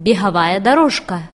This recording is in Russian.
беговая дорожка.